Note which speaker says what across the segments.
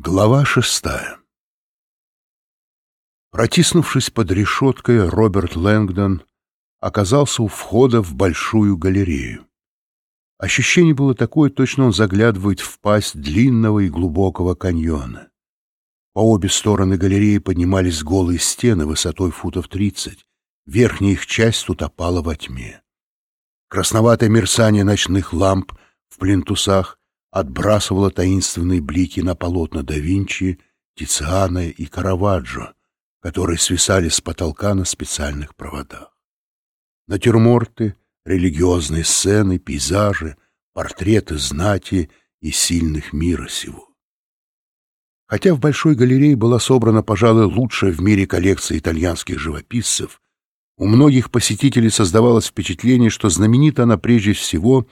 Speaker 1: Глава шестая Протиснувшись под решеткой, Роберт Лэнгдон оказался у входа в большую галерею. Ощущение было такое, точно он заглядывает в пасть длинного и глубокого каньона. По обе стороны галереи поднимались голые стены высотой футов тридцать. Верхняя их часть утопала во тьме. Красноватое мерцание ночных ламп в плинтусах отбрасывала таинственные блики на полотна да Винчи, Тициана и Караваджо, которые свисали с потолка на специальных проводах. Натюрморты, религиозные сцены, пейзажи, портреты знати и сильных мира сего. Хотя в Большой галерее была собрана, пожалуй, лучшая в мире коллекция итальянских живописцев, у многих посетителей создавалось впечатление, что знаменита она прежде всего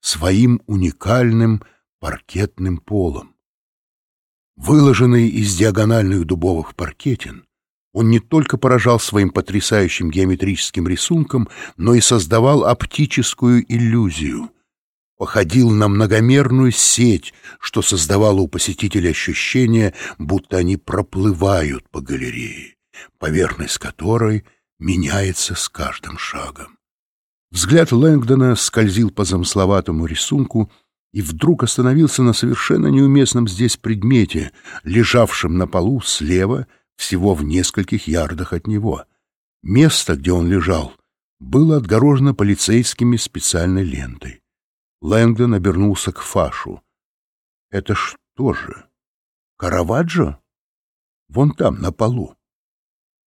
Speaker 1: своим уникальным паркетным полом. Выложенный из диагональных дубовых паркетин, он не только поражал своим потрясающим геометрическим рисунком, но и создавал оптическую иллюзию, походил на многомерную сеть, что создавало у посетителя ощущение, будто они проплывают по галерее, поверхность которой меняется с каждым шагом. Взгляд Лэнгдона скользил по замысловатому рисунку, и вдруг остановился на совершенно неуместном здесь предмете, лежавшем на полу слева, всего в нескольких ярдах от него. Место, где он лежал, было отгорожено полицейскими специальной лентой. Лэнгдон обернулся к Фашу. «Это что же? Караваджо? Вон там, на полу».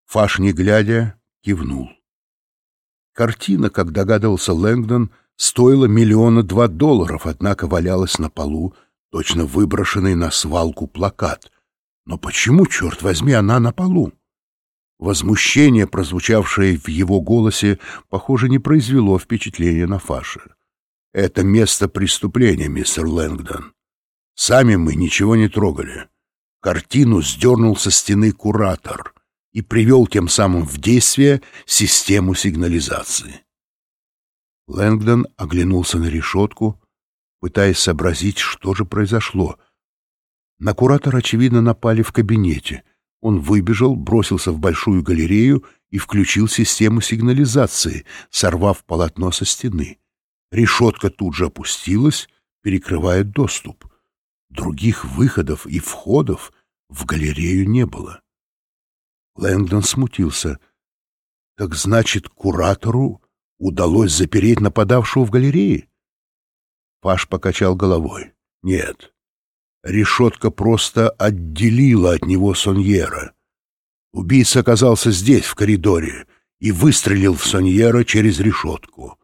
Speaker 1: Фаш, не глядя, кивнул. Картина, как догадывался Лэнгдон, стоила миллиона два долларов, однако валялась на полу, точно выброшенный на свалку плакат. Но почему, черт возьми, она на полу? Возмущение, прозвучавшее в его голосе, похоже, не произвело впечатления на Фаша. «Это место преступления, мистер Лэнгдон. Сами мы ничего не трогали. Картину сдернул со стены куратор и привел тем самым в действие систему сигнализации. Лэнгдон оглянулся на решетку, пытаясь сообразить, что же произошло. На куратора, очевидно, напали в кабинете. Он выбежал, бросился в большую галерею и включил систему сигнализации, сорвав полотно со стены. Решетка тут же опустилась, перекрывая доступ. Других выходов и входов в галерею не было. Лэнгдон смутился. Так значит, куратору удалось запереть нападавшего в галерее? Паш покачал головой. Нет. Решетка просто отделила от него Соньера. Убийца оказался здесь, в коридоре, и выстрелил в Соньера через решетку.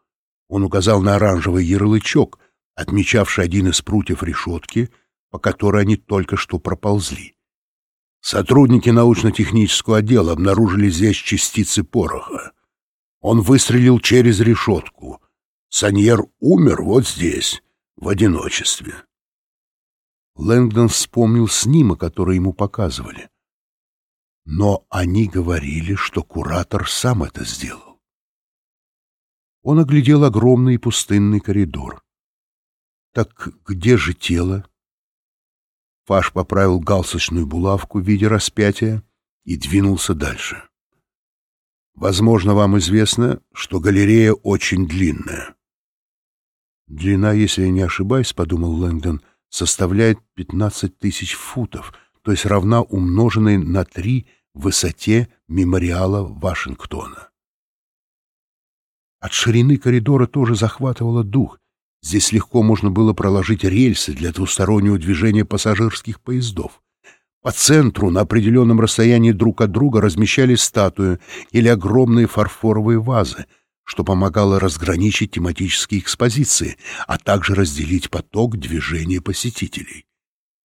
Speaker 1: Он указал на оранжевый ярлычок, отмечавший один из прутьев решетки, по которой они только что проползли. Сотрудники научно-технического отдела обнаружили здесь частицы пороха. Он выстрелил через решетку. Саньер умер вот здесь, в одиночестве. Лэнгдон вспомнил снимок, который ему показывали. Но они говорили, что куратор сам это сделал. Он оглядел огромный пустынный коридор. Так где же тело? Фаш поправил галсочную булавку в виде распятия и двинулся дальше. Возможно, вам известно, что галерея очень длинная. Длина, если я не ошибаюсь, — подумал Лэнгдон, — составляет 15 тысяч футов, то есть равна умноженной на три высоте мемориала Вашингтона. От ширины коридора тоже захватывало дух — Здесь легко можно было проложить рельсы для двустороннего движения пассажирских поездов. По центру на определенном расстоянии друг от друга размещались статуи или огромные фарфоровые вазы, что помогало разграничить тематические экспозиции, а также разделить поток движения посетителей.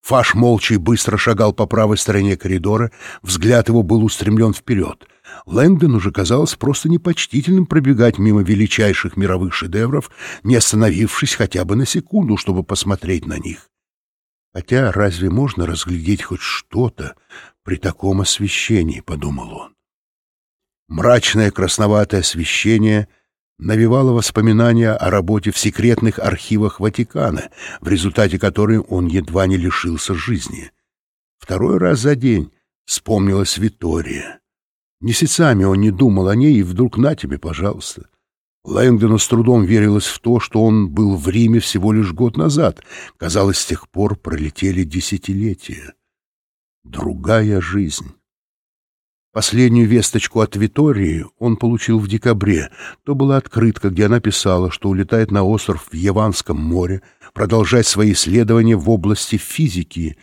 Speaker 1: Фаш молча и быстро шагал по правой стороне коридора, взгляд его был устремлен вперед. Лэнгдон уже казалось просто непочтительным пробегать мимо величайших мировых шедевров, не остановившись хотя бы на секунду, чтобы посмотреть на них. Хотя разве можно разглядеть хоть что-то при таком освещении, — подумал он. Мрачное красноватое освещение — навевало воспоминания о работе в секретных архивах Ватикана, в результате которой он едва не лишился жизни. Второй раз за день вспомнилась Витория. Месяцами он не думал о ней, и вдруг на тебе, пожалуйста. Лэнгдону с трудом верилось в то, что он был в Риме всего лишь год назад. Казалось, с тех пор пролетели десятилетия. Другая жизнь. Последнюю весточку от Витории он получил в декабре. То была открытка, где она писала, что улетает на остров в Яванском море, продолжать свои исследования в области физики,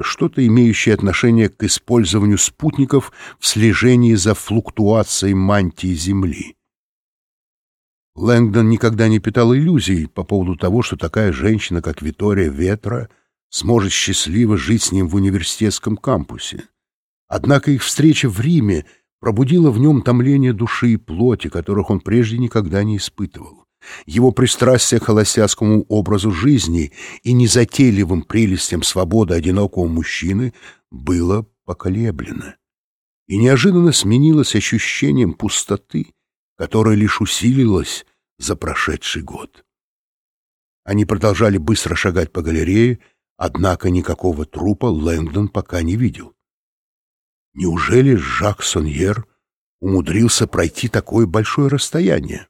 Speaker 1: что-то имеющее отношение к использованию спутников в слежении за флуктуацией мантии Земли. Лэнгдон никогда не питал иллюзий по поводу того, что такая женщина, как Витория Ветра, сможет счастливо жить с ним в университетском кампусе. Однако их встреча в Риме пробудила в нем томление души и плоти, которых он прежде никогда не испытывал. Его пристрастие к холостяцкому образу жизни и незатейливым прелестям свободы одинокого мужчины было поколеблено и неожиданно сменилось ощущением пустоты, которое лишь усилилось за прошедший год. Они продолжали быстро шагать по галерее, однако никакого трупа Лэнгдон пока не видел. Неужели Жак Соньер умудрился пройти такое большое расстояние?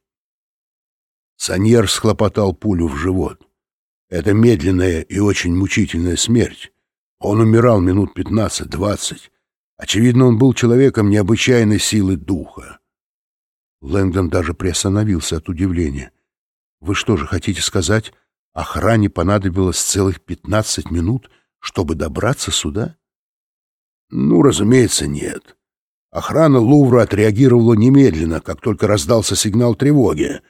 Speaker 1: Соньер схлопотал пулю в живот. Это медленная и очень мучительная смерть. Он умирал минут пятнадцать-двадцать. Очевидно, он был человеком необычайной силы духа. Лэнгдон даже приостановился от удивления. «Вы что же хотите сказать, охране понадобилось целых пятнадцать минут, чтобы добраться сюда?» Ну, разумеется, нет. Охрана Лувра отреагировала немедленно, как только раздался сигнал тревоги.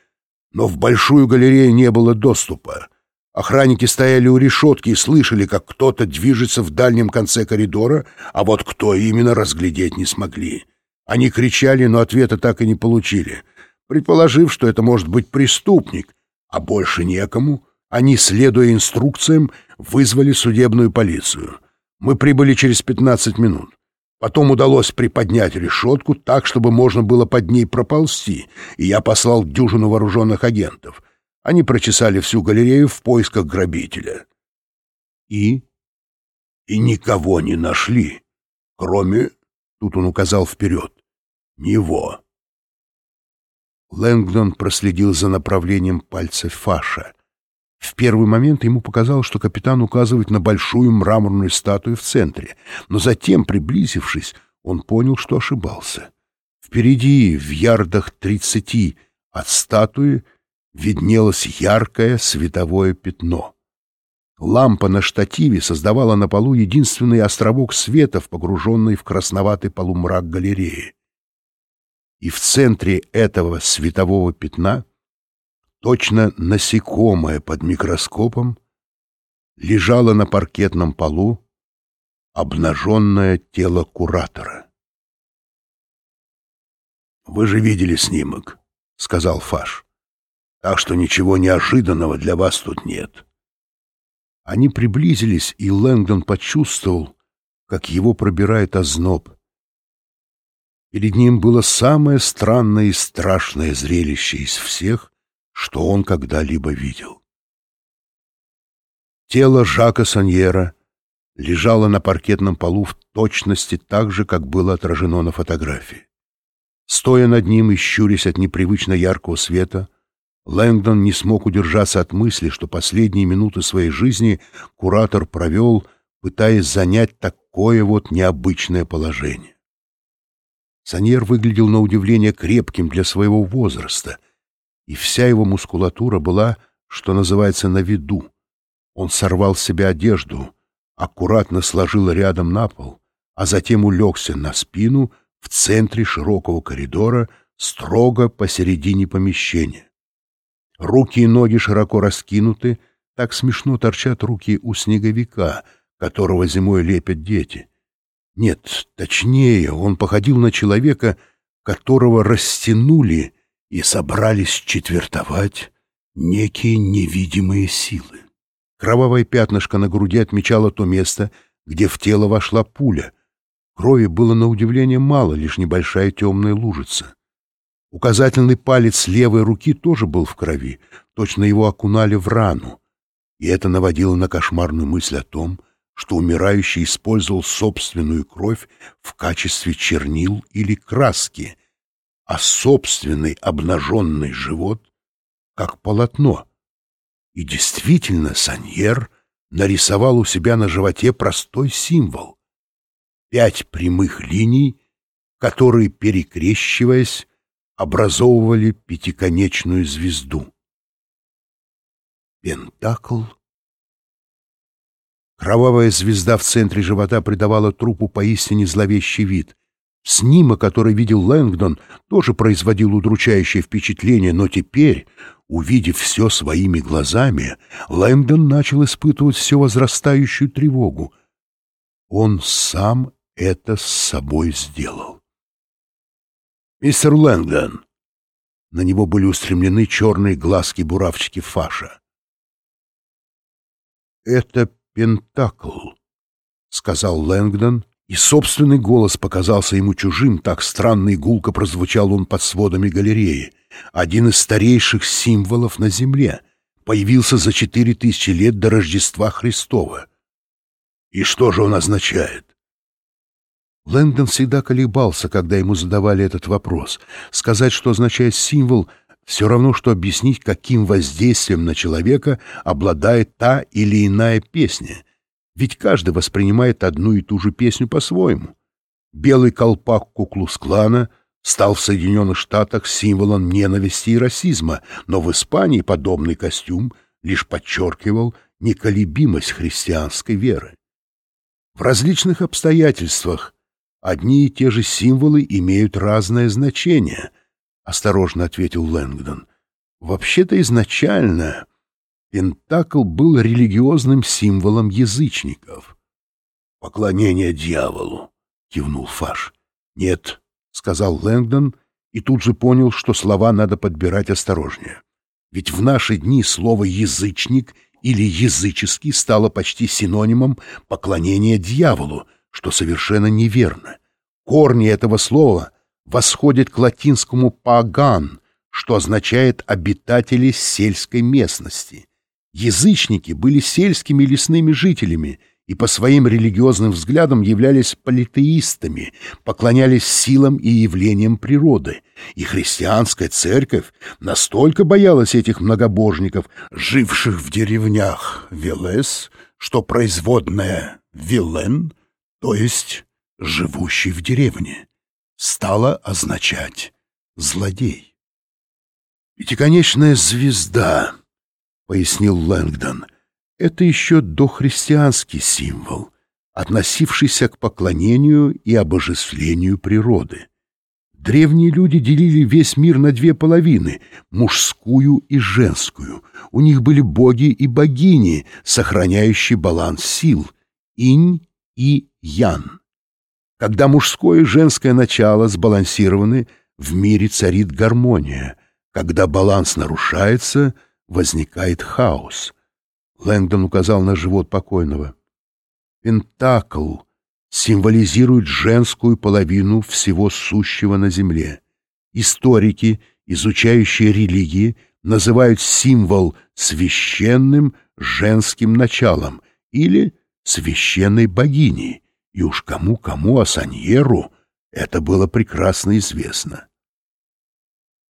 Speaker 1: Но в большую галерею не было доступа. Охранники стояли у решетки и слышали, как кто-то движется в дальнем конце коридора, а вот кто именно разглядеть не смогли. Они кричали, но ответа так и не получили. Предположив, что это может быть преступник, а больше некому, они, следуя инструкциям, вызвали судебную полицию — мы прибыли через 15 минут. Потом удалось приподнять решетку так, чтобы можно было под ней проползти, и я послал дюжину вооруженных агентов. Они прочесали всю галерею в поисках грабителя. И? И никого не нашли, кроме, тут он указал вперед, него. Лэнгдон проследил за направлением пальца Фаша. В первый момент ему показалось, что капитан указывает на большую мраморную статую в центре, но затем, приблизившись, он понял, что ошибался. Впереди, в ярдах тридцати от статуи, виднелось яркое световое пятно. Лампа на штативе создавала на полу единственный островок света, погруженный в красноватый полумрак галереи. И в центре этого светового пятна — точно насекомое под микроскопом, лежало на паркетном полу обнаженное тело куратора. «Вы же видели снимок», — сказал Фаш. «Так что ничего неожиданного для вас тут нет». Они приблизились, и Лэнгдон почувствовал, как его пробирает озноб. Перед ним было самое странное и страшное зрелище из всех, что он когда-либо видел. Тело Жака Саньера лежало на паркетном полу в точности так же, как было отражено на фотографии. Стоя над ним и щурясь от непривычно яркого света, Лэнгдон не смог удержаться от мысли, что последние минуты своей жизни куратор провел, пытаясь занять такое вот необычное положение. Саньер выглядел на удивление крепким для своего возраста, и вся его мускулатура была, что называется, на виду. Он сорвал с себя одежду, аккуратно сложил рядом на пол, а затем улегся на спину в центре широкого коридора, строго посередине помещения. Руки и ноги широко раскинуты, так смешно торчат руки у снеговика, которого зимой лепят дети. Нет, точнее, он походил на человека, которого растянули и собрались четвертовать некие невидимые силы. Кровавое пятнышко на груди отмечало то место, где в тело вошла пуля. Крови было на удивление мало, лишь небольшая темная лужица. Указательный палец левой руки тоже был в крови, точно его окунали в рану, и это наводило на кошмарную мысль о том, что умирающий использовал собственную кровь в качестве чернил или краски, а собственный обнаженный живот — как полотно. И действительно, Саньер нарисовал у себя на животе простой символ — пять прямых линий, которые, перекрещиваясь, образовывали пятиконечную звезду. Пентакл Кровавая звезда в центре живота придавала трупу поистине зловещий вид. Снимок, который видел Лэнгдон, тоже производил удручающее впечатление, но теперь, увидев все своими глазами, Лэнгдон начал испытывать все возрастающую тревогу. Он сам это с собой сделал. «Мистер Лэнгдон!» На него были устремлены черные глазки-буравчики Фаша. «Это Пентакл», — сказал Лэнгдон, и собственный голос показался ему чужим, так странно и гулко прозвучал он под сводами галереи. Один из старейших символов на Земле появился за четыре тысячи лет до Рождества Христова. И что же он означает? Лэнгдон всегда колебался, когда ему задавали этот вопрос. Сказать, что означает символ — все равно, что объяснить, каким воздействием на человека обладает та или иная песня. Ведь каждый воспринимает одну и ту же песню по-своему. Белый колпак Куклус-клана стал в Соединенных Штатах символом ненависти и расизма, но в Испании подобный костюм лишь подчеркивал неколебимость христианской веры. В различных обстоятельствах одни и те же символы имеют разное значение —— осторожно ответил Лэнгдон. «Вообще-то изначально Пентакл был религиозным символом язычников». «Поклонение дьяволу», — кивнул Фаш. «Нет», — сказал Лэнгдон, и тут же понял, что слова надо подбирать осторожнее. Ведь в наши дни слово «язычник» или «языческий» стало почти синонимом поклонения дьяволу, что совершенно неверно. Корни этого слова восходит к латинскому «паган», что означает «обитатели сельской местности». Язычники были сельскими лесными жителями и по своим религиозным взглядам являлись политеистами, поклонялись силам и явлениям природы. И христианская церковь настолько боялась этих многобожников, живших в деревнях Велес, что производная «вилен», то есть «живущий в деревне» стало означать «злодей». «Пятиконечная звезда», — пояснил Лэнгдон, — «это еще дохристианский символ, относившийся к поклонению и обожествлению природы. Древние люди делили весь мир на две половины — мужскую и женскую. У них были боги и богини, сохраняющие баланс сил — инь и ян. Когда мужское и женское начало сбалансированы, в мире царит гармония. Когда баланс нарушается, возникает хаос. Лэнгдон указал на живот покойного. Пентакл символизирует женскую половину всего сущего на земле. Историки, изучающие религии, называют символ священным женским началом или священной богиней и уж кому-кому, а Саньеру это было прекрасно известно.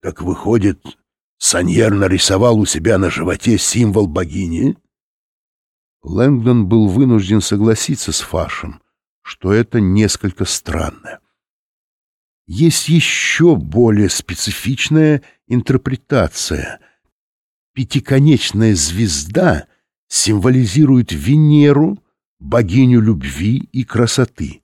Speaker 1: Как выходит, Саньер нарисовал у себя на животе символ богини? Лэнгдон был вынужден согласиться с Фашем, что это несколько странно. Есть еще более специфичная интерпретация. Пятиконечная звезда символизирует Венеру, богиню любви и красоты.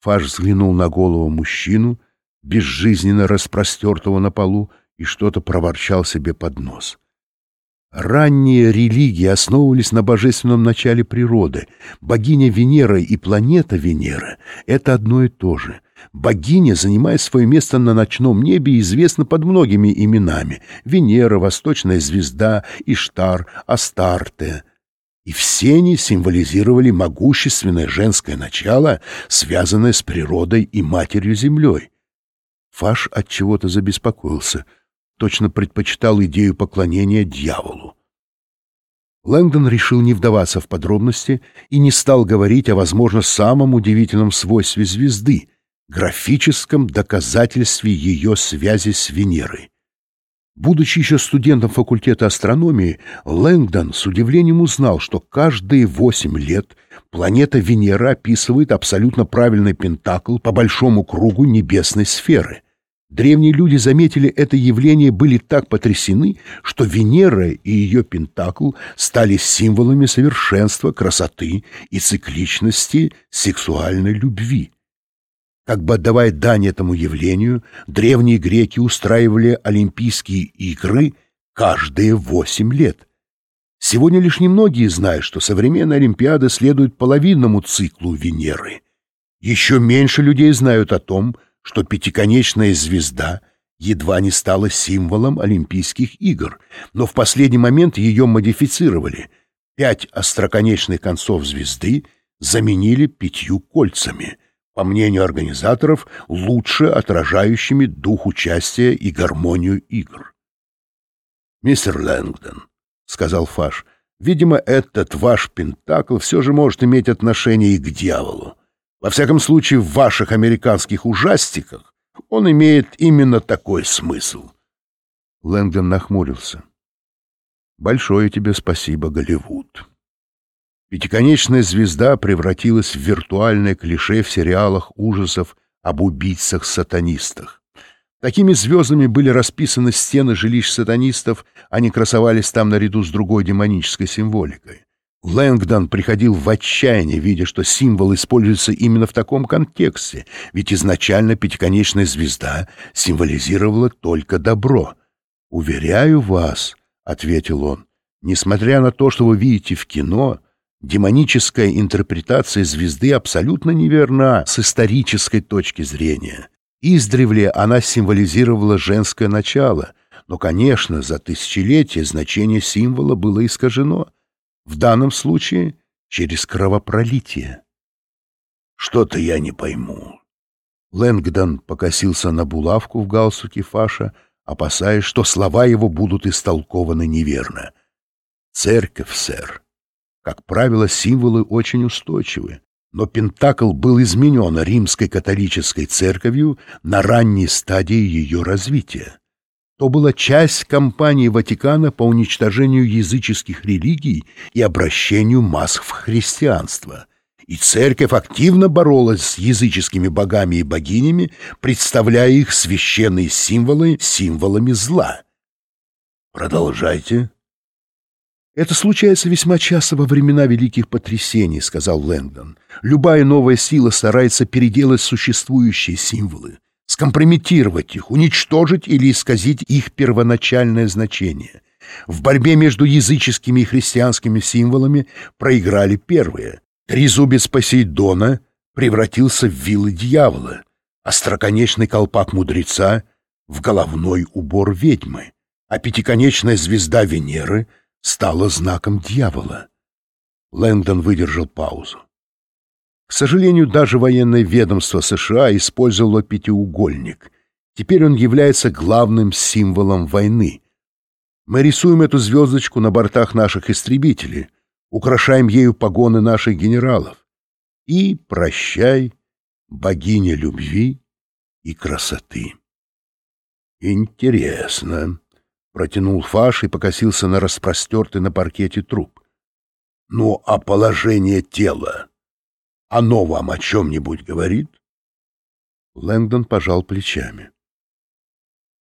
Speaker 1: Фаш взглянул на голову мужчину, безжизненно распростертого на полу, и что-то проворчал себе под нос. Ранние религии основывались на божественном начале природы. Богиня Венера и планета Венера — это одно и то же. Богиня, занимая свое место на ночном небе, известна под многими именами — Венера, Восточная звезда, Иштар, Астарте — и все они символизировали могущественное женское начало, связанное с природой и матерью-землей. Фаш от чего-то забеспокоился, точно предпочитал идею поклонения дьяволу. Лэнгдон решил не вдаваться в подробности и не стал говорить о, возможно, самом удивительном свойстве звезды — графическом доказательстве ее связи с Венерой. Будучи еще студентом факультета астрономии, Лэнгдон с удивлением узнал, что каждые восемь лет планета Венера описывает абсолютно правильный пентакл по большому кругу небесной сферы. Древние люди заметили это явление, были так потрясены, что Венера и ее Пентакл стали символами совершенства, красоты и цикличности сексуальной любви. Как бы отдавая дань этому явлению, древние греки устраивали Олимпийские игры каждые восемь лет. Сегодня лишь немногие знают, что современная Олимпиада следует половинному циклу Венеры. Еще меньше людей знают о том, что пятиконечная звезда едва не стала символом Олимпийских игр, но в последний момент ее модифицировали. Пять остроконечных концов звезды заменили пятью кольцами, по мнению организаторов, лучше отражающими дух участия и гармонию игр. «Мистер Лэнгдон», — сказал Фаш, — «видимо, этот ваш пентакл все же может иметь отношение и к дьяволу. Во всяком случае, в ваших американских ужастиках он имеет именно такой смысл. Лэнгдон нахмурился. Большое тебе спасибо, Голливуд. Пятиконечная звезда превратилась в виртуальное клише в сериалах ужасов об убийцах-сатанистах. Такими звездами были расписаны стены жилищ сатанистов, они красовались там наряду с другой демонической символикой. Лэнгдон приходил в отчаяние, видя, что символ используется именно в таком контексте, ведь изначально пятиконечная звезда символизировала только добро. «Уверяю вас», — ответил он, — «несмотря на то, что вы видите в кино, демоническая интерпретация звезды абсолютно неверна с исторической точки зрения. Издревле она символизировала женское начало, но, конечно, за тысячелетия значение символа было искажено» в данном случае через кровопролитие. Что-то я не пойму. Лэнгдон покосился на булавку в галстуке Фаша, опасаясь, что слова его будут истолкованы неверно. Церковь, сэр. Как правило, символы очень устойчивы, но Пентакл был изменен римской католической церковью на ранней стадии ее развития то была часть кампании Ватикана по уничтожению языческих религий и обращению масс в христианство. И церковь активно боролась с языческими богами и богинями, представляя их священные символы символами зла. Продолжайте. «Это случается весьма часто во времена великих потрясений», — сказал Лэнгдон. «Любая новая сила старается переделать существующие символы скомпрометировать их, уничтожить или исказить их первоначальное значение. В борьбе между языческими и христианскими символами проиграли первые. Трезубец Посейдона превратился в вилы дьявола, остроконечный колпак мудреца — в головной убор ведьмы, а пятиконечная звезда Венеры стала знаком дьявола. Лэндон выдержал паузу. К сожалению, даже военное ведомство США использовало пятиугольник. Теперь он является главным символом войны. Мы рисуем эту звездочку на бортах наших истребителей, украшаем ею погоны наших генералов. И прощай, богиня любви и красоты. Интересно, протянул Фаш и покосился на распростертый на паркете труп. Ну, а положение тела? Оно вам о чем-нибудь говорит? Лэнгдон пожал плечами.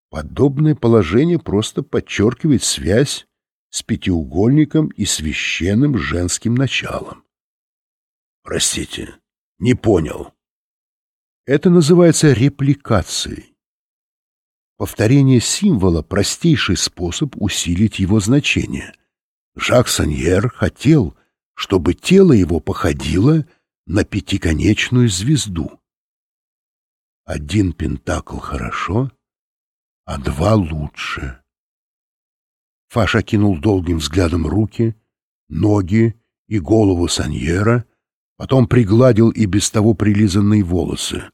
Speaker 1: Подобное положение просто подчеркивает связь с пятиугольником и священным женским началом. Простите, не понял. Это называется репликацией. Повторение символа — простейший способ усилить его значение. Жак Саньер хотел, чтобы тело его походило на пятиконечную звезду. Один пентакл хорошо, а два лучше. Фаша кинул долгим взглядом руки, ноги и голову Саньера, потом пригладил и без того прилизанные волосы.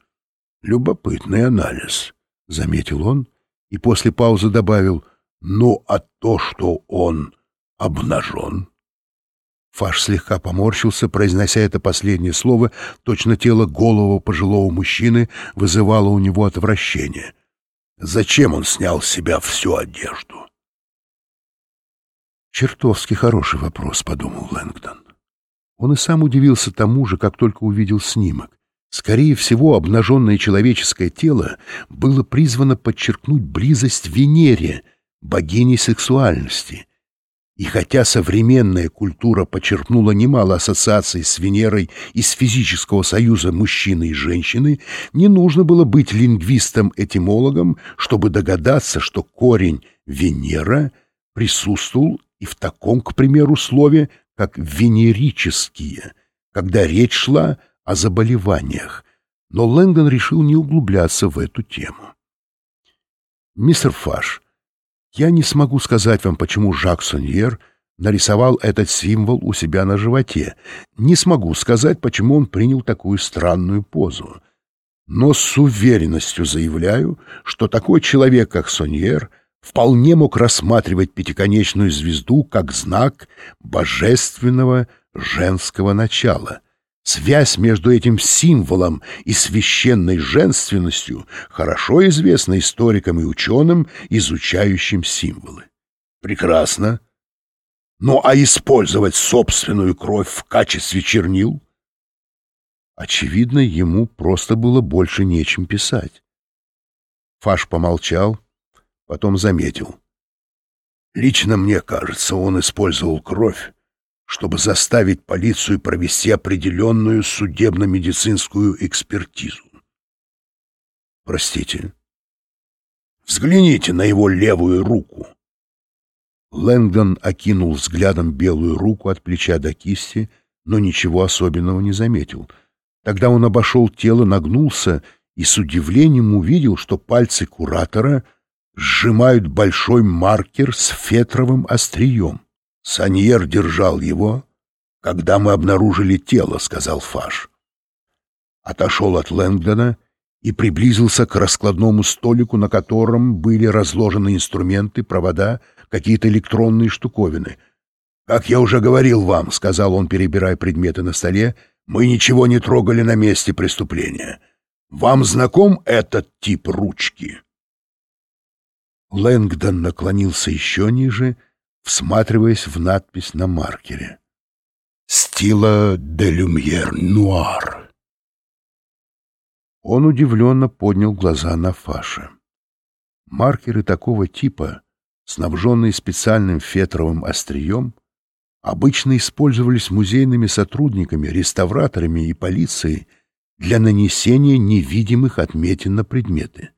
Speaker 1: «Любопытный анализ», — заметил он, и после паузы добавил, «ну, а то, что он обнажен». Фаш слегка поморщился, произнося это последнее слово, точно тело голого пожилого мужчины вызывало у него отвращение. Зачем он снял с себя всю одежду? «Чертовски хороший вопрос», — подумал Лэнгдон. Он и сам удивился тому же, как только увидел снимок. Скорее всего, обнаженное человеческое тело было призвано подчеркнуть близость Венере, богини сексуальности. И хотя современная культура почерпнула немало ассоциаций с Венерой из физического союза мужчины и женщины, не нужно было быть лингвистом-этимологом, чтобы догадаться, что корень «Венера» присутствовал и в таком, к примеру, слове, как «венерические», когда речь шла о заболеваниях, но Лэнгдон решил не углубляться в эту тему. «Мистер Фаш, я не смогу сказать вам, почему Жак Соньер нарисовал этот символ у себя на животе. Не смогу сказать, почему он принял такую странную позу. Но с уверенностью заявляю, что такой человек, как Соньер, вполне мог рассматривать пятиконечную звезду как знак божественного женского начала — Связь между этим символом и священной женственностью хорошо известна историкам и ученым, изучающим символы. Прекрасно. Ну а использовать собственную кровь в качестве чернил? Очевидно, ему просто было больше нечем писать. Фаш помолчал, потом заметил. Лично мне кажется, он использовал кровь чтобы заставить полицию провести определенную судебно-медицинскую экспертизу. Простите. Взгляните на его левую руку. Лэнгдон окинул взглядом белую руку от плеча до кисти, но ничего особенного не заметил. Тогда он обошел тело, нагнулся и с удивлением увидел, что пальцы куратора сжимают большой маркер с фетровым острием. Саньер держал его, когда мы обнаружили тело, — сказал Фаш. Отошел от Лэнгдона и приблизился к раскладному столику, на котором были разложены инструменты, провода, какие-то электронные штуковины. «Как я уже говорил вам», — сказал он, перебирая предметы на столе, — «мы ничего не трогали на месте преступления. Вам знаком этот тип ручки?» Лэнгдон наклонился еще ниже — всматриваясь в надпись на маркере. «Стила де люмьер нуар». Он удивленно поднял глаза на Фаша. Маркеры такого типа, снабженные специальным фетровым острием, обычно использовались музейными сотрудниками, реставраторами и полицией для нанесения невидимых отметин на предметы.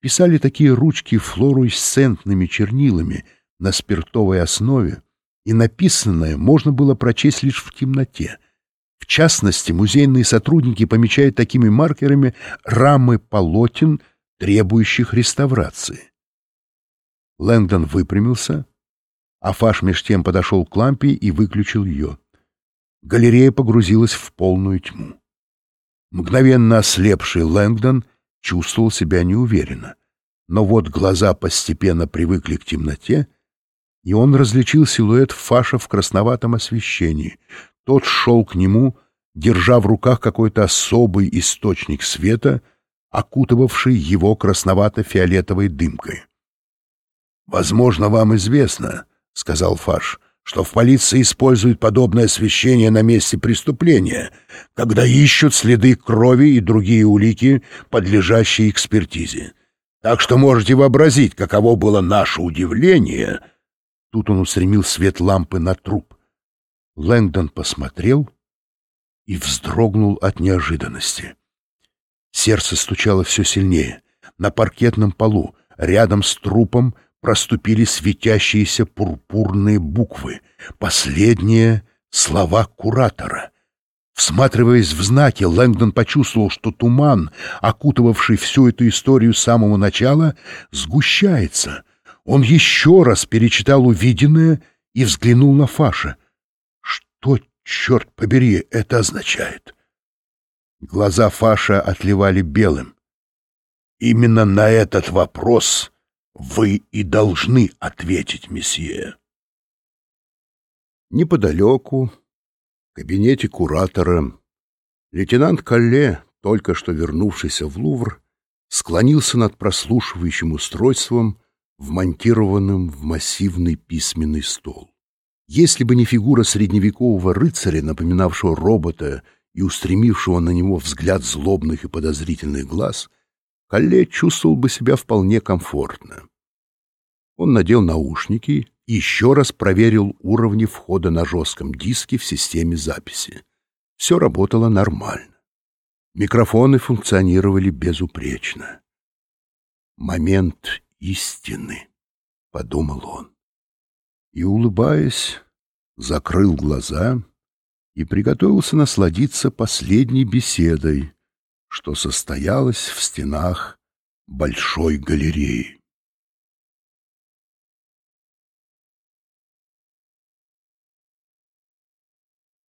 Speaker 1: Писали такие ручки флуоресцентными чернилами — на спиртовой основе, и написанное можно было прочесть лишь в темноте. В частности, музейные сотрудники помечают такими маркерами рамы полотен, требующих реставрации. Лэнгдон выпрямился, а Фаш меж тем подошел к лампе и выключил ее. Галерея погрузилась в полную тьму. Мгновенно ослепший Лэнгдон чувствовал себя неуверенно. Но вот глаза постепенно привыкли к темноте, и он различил силуэт Фаша в красноватом освещении. Тот шел к нему, держа в руках какой-то особый источник света, окутывавший его красновато-фиолетовой дымкой. «Возможно, вам известно, — сказал Фаш, — что в полиции используют подобное освещение на месте преступления, когда ищут следы крови и другие улики, подлежащие экспертизе. Так что можете вообразить, каково было наше удивление, — Тут он устремил свет лампы на труп. Лэнгдон посмотрел и вздрогнул от неожиданности. Сердце стучало все сильнее. На паркетном полу, рядом с трупом, проступили светящиеся пурпурные буквы. Последние слова куратора. Всматриваясь в знаки, Лэнгдон почувствовал, что туман, окутывавший всю эту историю с самого начала, сгущается — он еще раз перечитал увиденное и взглянул на Фаша. Что, черт побери, это означает? Глаза Фаша отливали белым. Именно на этот вопрос вы и должны ответить, месье. Неподалеку, В кабинете куратора лейтенант Калле, только что вернувшийся в Лувр, склонился над прослушивающим устройством, вмонтированным в массивный письменный стол. Если бы не фигура средневекового рыцаря, напоминавшего робота и устремившего на него взгляд злобных и подозрительных глаз, Калле чувствовал бы себя вполне комфортно. Он надел наушники и еще раз проверил уровни входа на жестком диске в системе записи. Все работало нормально. Микрофоны функционировали безупречно. «Момент истины», — подумал он. И, улыбаясь, закрыл глаза и приготовился насладиться последней беседой, что состоялась в стенах большой галереи.